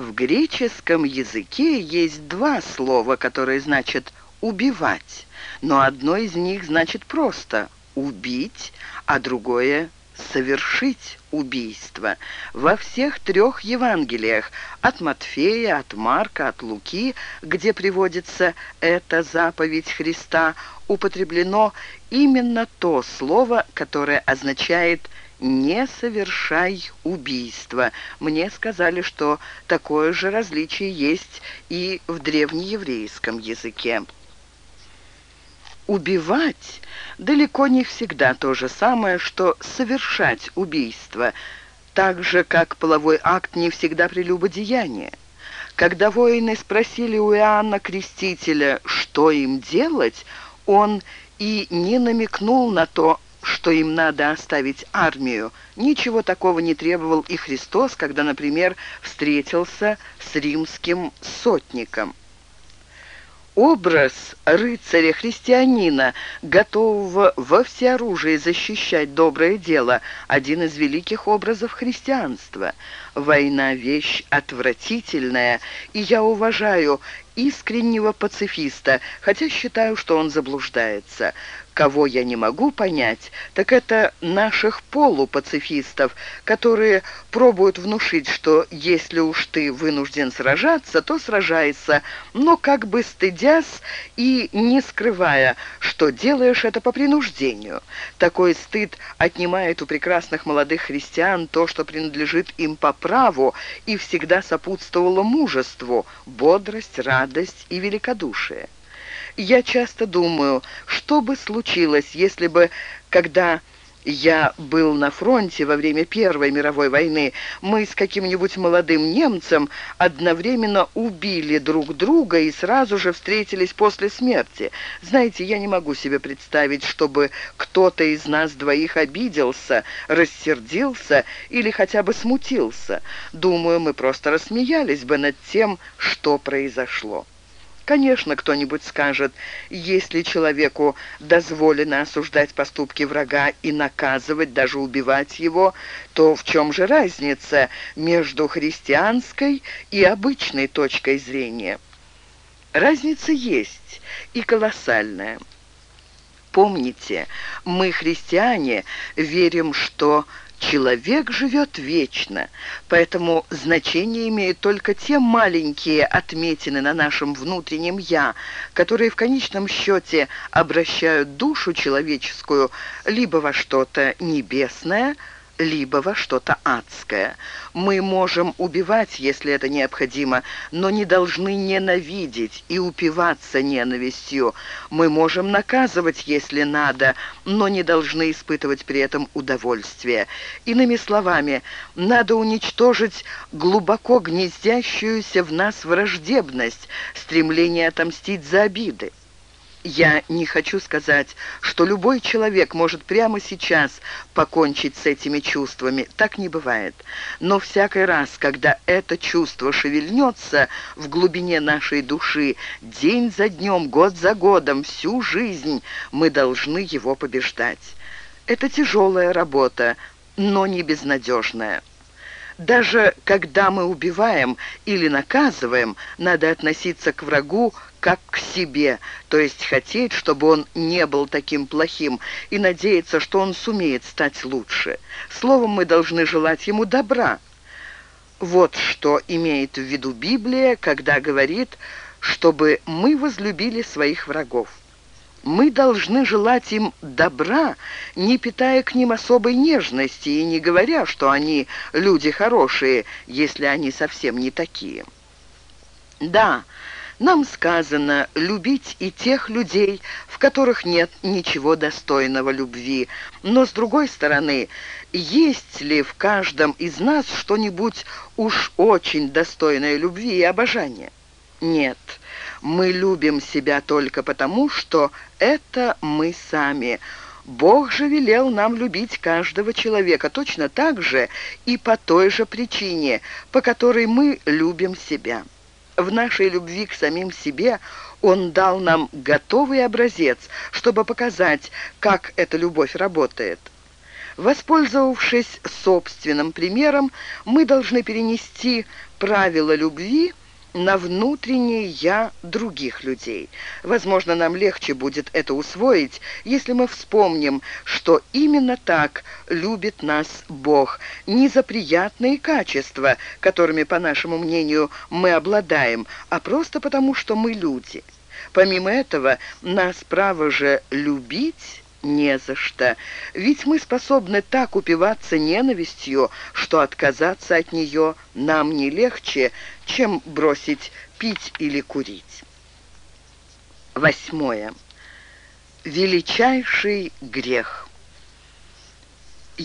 В греческом языке есть два слова, которые значат «убивать», но одно из них значит просто «убить», а другое совершить убийство. Во всех трех Евангелиях, от Матфея, от Марка, от Луки, где приводится эта заповедь Христа, употреблено именно то слово, которое означает «не совершай убийство». Мне сказали, что такое же различие есть и в древнееврейском языке. Убивать далеко не всегда то же самое, что совершать убийство, так же, как половой акт не всегда прелюбодеяние. Когда воины спросили у Иоанна Крестителя, что им делать, он и не намекнул на то, что им надо оставить армию. Ничего такого не требовал и Христос, когда, например, встретился с римским сотником. Образ рыцаря-христианина, готового во всеоружии защищать доброе дело, один из великих образов христианства. Война — вещь отвратительная, и я уважаю искреннего пацифиста, хотя считаю, что он заблуждается. Кого я не могу понять, так это наших полупацифистов, которые пробуют внушить, что если уж ты вынужден сражаться, то сражайся, но как бы стыдясь и не скрывая, что делаешь это по принуждению. Такой стыд отнимает у прекрасных молодых христиан то, что принадлежит им по праву и всегда сопутствовало мужеству, бодрость, радость и великодушие. Я часто думаю, что бы случилось, если бы, когда я был на фронте во время Первой мировой войны, мы с каким-нибудь молодым немцем одновременно убили друг друга и сразу же встретились после смерти. Знаете, я не могу себе представить, чтобы кто-то из нас двоих обиделся, рассердился или хотя бы смутился. Думаю, мы просто рассмеялись бы над тем, что произошло. Конечно, кто-нибудь скажет, если человеку дозволено осуждать поступки врага и наказывать, даже убивать его, то в чем же разница между христианской и обычной точкой зрения? Разница есть и колоссальная. Помните, мы, христиане, верим, что Человек живет вечно, поэтому значение имеют только те маленькие отметины на нашем внутреннем «я», которые в конечном счете обращают душу человеческую либо во что-то небесное – либо во что-то адское. Мы можем убивать, если это необходимо, но не должны ненавидеть и упиваться ненавистью. Мы можем наказывать, если надо, но не должны испытывать при этом удовольствие. Иными словами, надо уничтожить глубоко гнездящуюся в нас враждебность, стремление отомстить за обиды. Я не хочу сказать, что любой человек может прямо сейчас покончить с этими чувствами. Так не бывает. Но всякий раз, когда это чувство шевельнется в глубине нашей души, день за днем, год за годом, всю жизнь, мы должны его побеждать. Это тяжелая работа, но не безнадежная. Даже когда мы убиваем или наказываем, надо относиться к врагу как к себе, то есть хотеть, чтобы он не был таким плохим, и надеяться, что он сумеет стать лучше. Словом, мы должны желать ему добра. Вот что имеет в виду Библия, когда говорит, чтобы мы возлюбили своих врагов. Мы должны желать им добра, не питая к ним особой нежности и не говоря, что они люди хорошие, если они совсем не такие. Да, нам сказано любить и тех людей, в которых нет ничего достойного любви. Но, с другой стороны, есть ли в каждом из нас что-нибудь уж очень достойное любви и обожания? Нет, мы любим себя только потому, что это мы сами. Бог же велел нам любить каждого человека точно так же и по той же причине, по которой мы любим себя. В нашей любви к самим себе Он дал нам готовый образец, чтобы показать, как эта любовь работает. Воспользовавшись собственным примером, мы должны перенести правила любви на внутреннее «я» других людей. Возможно, нам легче будет это усвоить, если мы вспомним, что именно так любит нас Бог, не за приятные качества, которыми, по нашему мнению, мы обладаем, а просто потому, что мы люди. Помимо этого, нас право же любить не за что, ведь мы способны так упиваться ненавистью, что отказаться от нее нам не легче, чем бросить пить или курить. Восьмое. Величайший грех.